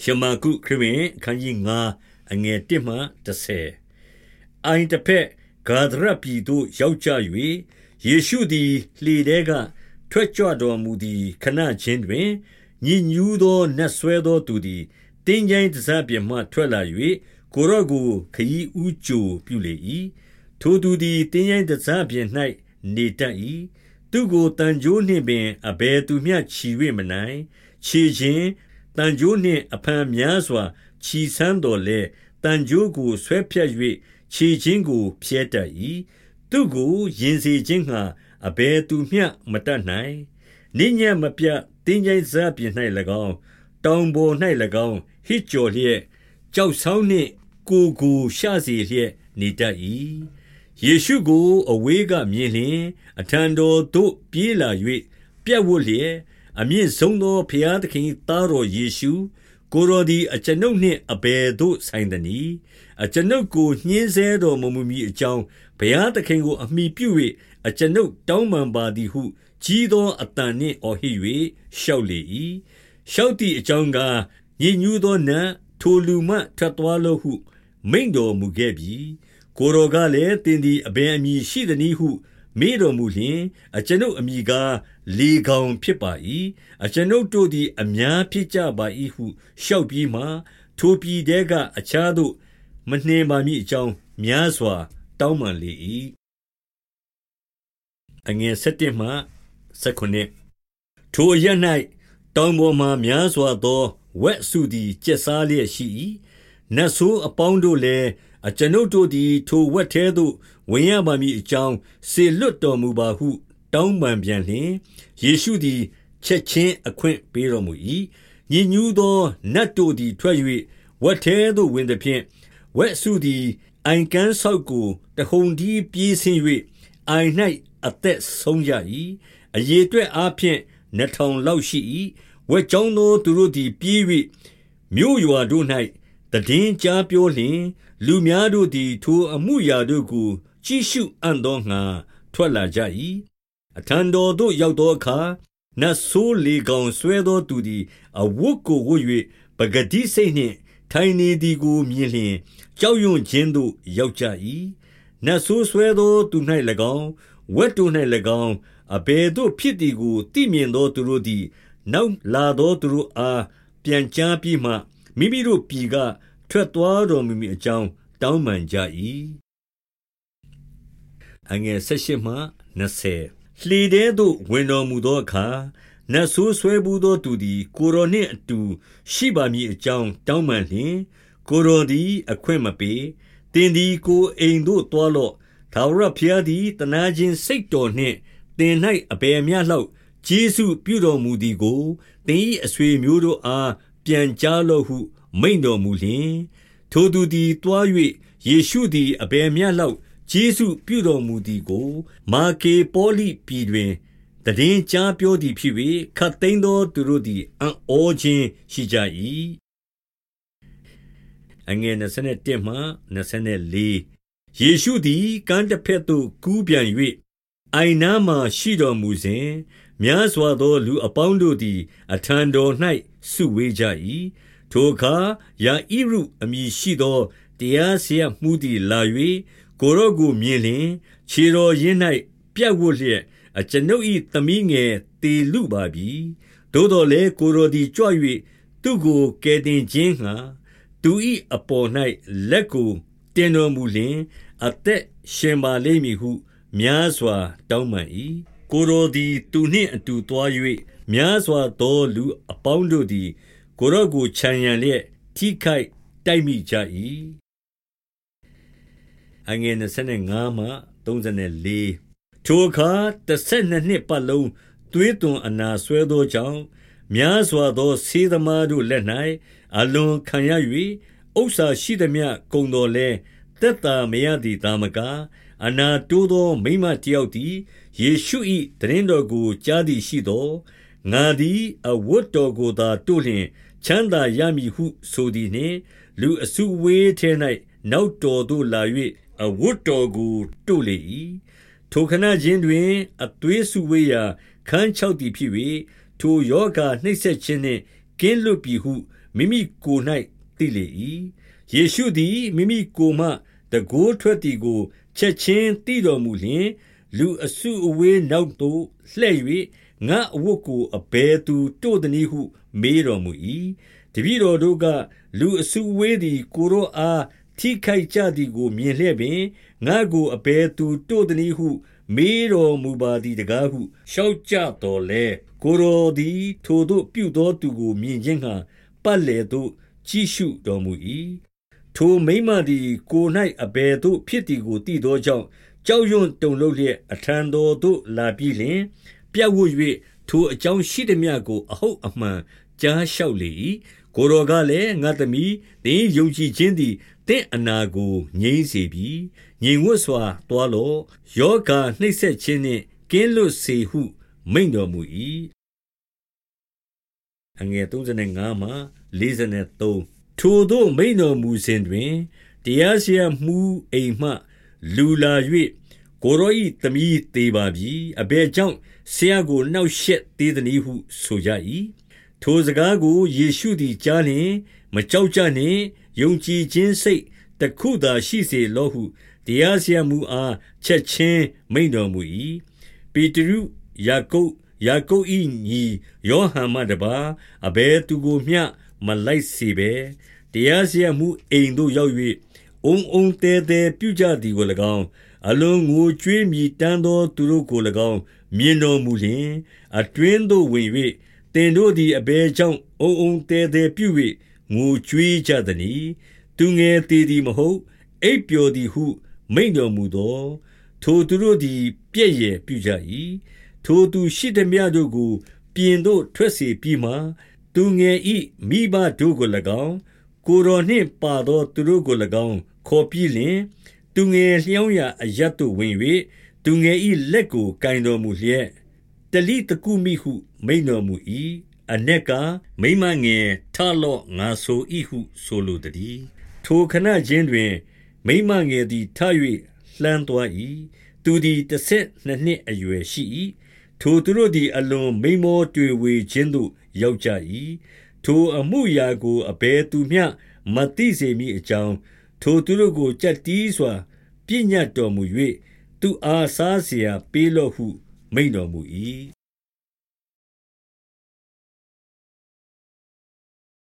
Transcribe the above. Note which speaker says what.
Speaker 1: ရှမာကုခရစ်ဝင်အခန်းကြီး9အငယ်1မှ30အိုင်တဖက်ဂါဒရပြည်သို့ရောက်ကြ၍ယေရှုသည်လှေထဲကထွက်ကြွတော်မူသည်ခဏချင်းတွင်ညဉ့်ညူးသောနတ်ဆွဲသောသူသည်တင်းကျိုင်းတစားပြမှထွက်လာ၍ကိုရော့ကိုခရီးဥကြိုပြုလေ၏ထိုသူသည်တင်းကျိုင်းတစားပြ၌နေတတ်၏သူကိုတန်ကြိုးနှင့်ပင်အဘယ်သူမျှချီ၍မနိုင်ခြေချင်း တန်ကြိုးနှင့်အဖန်များစွာချီဆန်းတော်လဲတန်ကြိုးကိုဆွဲဖြတ်၍ခြေချင်းကိုဖြဲတတ်၏သူကိုရင်စေခြင်းငှာအဘယ်သူမျှမတတ်နိုင်နိညမပြတင်းကျိုင်းစားပြင်၌၎င်းတောင်ပေါ်၌၎င်းဟစ်ကြော်လျက်ကြောက်ဆောင်းနှင့်ကိုကိုရှစေလျက်နေတတ်၏ယေရှုကိုအဝေးကမြင်လျင် အထံတော်သို့ပြေးလာ၍ပြက်ဝတ်လျက် အမြင့်ဆုံးသောဘုရားသခင်သားတော်ယေရှုကိုရောဒီအကျွန်ုပ်နှင့်အဘယ်သို့ဆိုင်သနည်းအကျွန်ုပ်ကိုညှင်းဆဲတော်မမူမီအကြောင်းဘုရားသခင်ကိုအမိပြု၍အကျွန်ုပ်တောင်းပန်ပါသည်ဟုကြီးသောအတန်နှင့်အော်ဟစ်၍ရှောက်လေ၏ရှောက်သည့်အကြောင်းကားညဉ့်ညူးသောနတ်ထိုလူမှထွက်သွားလောဟု မိန်တော်မူခဲ့ပြီကိုရောကလည်းတင်းသည်အဘယ်အမည်ရှိသနည်းဟုမေးတော်မူလျှင်အကျွန်ုပ်အမိကား လေကောင်ဖြစ်ပါ၏အကျွန်ုပ်တို့သည်အများဖြစ်ကြပါ၏ဟုလျှောက်ပြီးမှထိုပြည်တဲကအခြားသို့မနှင်ပါမည်အကြောင်းများစွာ တောင်းပန်လေ၏အငယ်7မှ19ထိုရ၌တောင်ပေါ်မှများစွာသောဝက်စုသည်ကျက်စားလျက်ရှိ၏နတ်ဆိုးအပေါင်းတို့လည်းအကျွန်ုပ်တို့သည် ထိုဝက်ထဲသို့ဝင်ရပါမည်အကြောင်းစေလွတ်တော်မူပါဟု တောင်းပန်ပြန်လျှင်ယေရှုသည်ချက်ချင်းအခွင့်ပေးတော်မူ၏ညဉ့်ညူးသောနတ်တို့သည်ထွက်၍ဝက်ထဲသို့ဝင်သည်ဖြင့်ဝက်စုသည်အိုင်ကန်းဆောက်ကိုတဟုန်ဒီပြေးဆင်း၍အိုင်၌အသက်ဆုံးကြ၏အရေအတွက်အားဖြင့်နှထောင်လောက်ရှိ၏ဝက်ကြောင်းသောသူတို့သည်ပြေး၍မြို့ရွာတို့၌တည်င်းကြားပြောလျင်လူများတို့သည်ထိုအမှုရာတို့ကိုကြည့်ရှုအံ့သောငှာထွက်လာကြ၏ အထံတော်သို့ရောက်သောအခါနတ်ဆိုးလေကောင်ဆွဲသောသူသည် အဝတ်ကိုဝတ်၍ပဂတိစိတ်နှင့် ထိုင်နေသည်ကိုမြင်လျင်ကြောက်ရွံ့ခြင်းသို့ရောက်ကြ၏နတ်ဆိုးဆွဲသောသူ၌၎င်းဝတ်တို့၌၎င်းအဘယ်သို့ဖြစ်သည်ကိုသိမြင်သောသူတို့သည် နောက်လာသောသူတို့အားပြန်ကြားပြီးမှမိမိတို့ပြည်ကထွက်သွားတော်မူမည်အကြောင်းတောင်းပန်ကြ၏အငယ်၁၈မှ20 လှေထဲသို့ ဝင်တော်မူသောအခါ နတ်ဆိုးဆွဲဘူးသောသူသည် ကိုရောနှင့်အတူ ရှိပါမည်အကြောင်း တောင်းပန်လျင် ကိုရောသည် အခွင့်မပေးတင်သည် ကိုအိမ်သို့တွားလော့သာဝရဖျားသည်တနာခြင်းစိတ်တော်နှင့်တင်၌အဘယ်မျှလောက်ဂျေစုပြုတော်မူသည်ကိုတင်၏အဆွေမျိုးတို့အား ပြန်ကြားလော့ဟု မိန်တော်မူလျင် ထိုသူသည်တွား၍ယေရှုသည် အဘယ်မျှလောက် ဂျေစုပြုတော်မူသည်ကို မာကေပေါလိပြည်တွင်တည်င်းကြားပြောသည်ဖြစ်၍ခတ်သိမ်းသောသူတို့သည်အံ့ဩခြင်းရှိကြ၏အငယ်27မှ24ယေရှုသည်ကမ်းတစ်ဖက်သို့ကူးပြန်၍အိုင်နာမှရှိတော်မူစဉ်များစွာသောလူအပေါင်းတို့သည် အထံတော်၌စုဝေးကြ၏ထိုအခါယာဣရုအမည်ရှိသောတရားစရာမှုသည်လာ၍ ကိုရော့ကိုမြင်လျင်ခြေတော်ရင်း၌ပြတ်ဝတ်လျက်အကျွန်ုပ်၏သမီးငယ်တေလူပါပြီသို့တော်လည်းကိုရော်ဒီကြွ၍သူ့ကိုကယ်တင်ခြင်းငှာသူ၏အပေါ်၌လက်ကိုတင်တော်မူလျင်အသက်ရှင်ပါလိမ့်မည်ဟု များစွာ တောင်းပန်၏ကိုရောဒီသူနှင့်အတူသွား၍များစွာသောလူအပေါင်းတို့သည်ကိုရော့ကိုခြံရံလျက်ထိခိုက်တိုက်မိကြ၏ အငယ်25မှ34ထိုအခါ12နှစ်ပတ်လုံးသွေးသွန်အနာဆွဲသောကြောင့်များစွာသောဆေးသမားတို့လက်၌အလွန်ခံရ၍ဥစ္စာရှိသည်မြကုံတော်လဲတက်တာမရသည်သာမကအနာတိုးသောမိမတယောက်သည်ယေရှု၏တရင်တော်ကိုကြားသည်ရှိသောငါသည်အဝတ်တော်ကိုသာတို့လျင်ချမ်းသာရမည်ဟုဆိုသည်နှင့်လူအစုဝေးထဲ၌နောက်တော်သို့လာ၍ အဝတ်တော်ကိုတို့လေ၏ထိုခဏချင်းတွင် အသွေးစုဝေးရာခန်းချောက်သည်ဖြစ်၍ထိုယောဂနှိမ့်ဆက်ခြင်းနှင့်ကင်းလွတ်ပြီဟုမိမိကိုယ်၌သိလေ၏ယေရှုသည်မိမိကိုယ်မှတကိုးထွက်သည်ကိုချက်ချင်းသိတော်မူလျှင်လူအစုအဝေးနောက်သို့လှည့်၍ငါအဝတ်ကိုအဘယ်သူတို့သနည်းဟု မေးတော်မူ၏တပည့်တော်တို့ကလူအစုအဝေးသည်ကိုရောအား ထိခိုက်ကြသည်ကို မြင်လျက်ပင်ငါကိုအဘယ်သူတို့သနည်းဟု မေးတော်မူပါသည်တကားဟုလျှောက်ကြတော်လဲကိုရောသည် ထိုတို့ပြုသောသူကိုမြင်ခြင်းဟံပတ်လေသို့ကြည့်ရှုတော်မူ၏ထိုမိမသည်ကို၌အဘယ်သို့ဖြစ်သည်ကိုသိသောကြောင့်ကြောက်ရွံ့တုန်လှုပ်လျက်အထံတော်သို့လာပြီးလျှင်ပြတ်ဝတ်၍ထိုအကြောင်းရှိသည်မြကို အဟုတ်အမှန်ကြားလျှောက်လေ၏ကိုတော်ကလည်းငါသမီးသင်ယုံကြည်ခြင်းသည် တင့်အနာကိုငြိမ့်စေပြီငြိမ်ဝတ်စွာတွားလော့ယောဂာနှိပ်ဆက်ခြင်းနှင့်ကင်းလွတ်စေဟု မိန်တော်မူ၏အငယ်35မှ43ထိုတို့မိန်တော်မူစဉ်တွင်တရားစရာမှုအိမ်မှ လူလာ၍ကိုရောဤသမီးသေးပါပြီအဘယ်ကြောင့်ဆရာကိုနှောက်ရှက်သေးသည်ဟု ဆိုကြ၏ထိုစကားကိုယေရှုသည်ကြားလျင် မကြောက်ကြနှင့် ယုံကြည်ခြင်းစိတ်တခုသာရှိစေလောဟုတရားစရာမူအားချက်ချင်းမိန်တော်မူ၏ပေတရုယာကုပ်ယာကုပ်၏ညီယောဟန်မှတပါအဘယ်သူကိုမျှမလိုက်စေဘဲတရားစရာမူအိမ်သို့ရောက်၍အုံအုံတဲတဲပြုကြသည်ကို၎င်းအလွန်ငိုကြွေးမြည်တမ်းသောသူတို့ကို၎င်းမြင်တော်မူလျင်အတွင်းသို့ဝင်၍တင်တို့သည်အဘယ်ကြောင့်အုံအုံတဲတဲပြု၍ ငိုကြွေးကြသည်။သူငယ်သေးသည်မဟုတ် အိပ်ပျော်သည်ဟု မိန်တော်မူသောထိုသူတို့သည်ပြည့်ရပြုကြ၏။ထိုသူရှိသည်မြတို့ကို ပြင်သို့ထွက်စေပြီးမှသူငယ်ဤမိဘတို့ကို၎င်းကိုယ်တော်နှင့်ပါသောသူတို့ကို၎င်းခေါ်ပြီးလျှင်သူငယ်လျောင်းရာအရတ်သို့ဝင်၍သူငယ်၏လက်ကိုကင်တော်မူလျက်တလိတကုမိဟု မိန်တော်မူ၏ အ내ကမိမငယ်ထလော့ငါဆို၏ဟုဆိုလိုသည်ထိုခဏချင်းတွင် မိမငယ်သည်ထ၍လှမ်းသွား၏သူသည်တစ်ဆက်နှစ်နှစ်အရွယ်ရှိ၏ထိုသူတို့သည် အလွန်မိမောတွေ့ဝေခြင်းသို့ရောက်ကြ၏ထိုအမှုရာကိုအဘယ်သူမျှမသိစေမိအကြောင်းထိုသူတို့ကိုကြက်တီးစွာပြညတ်တော်မူ၍သူအားစားเสียပေးလော့ဟု မိန်တော်မူ၏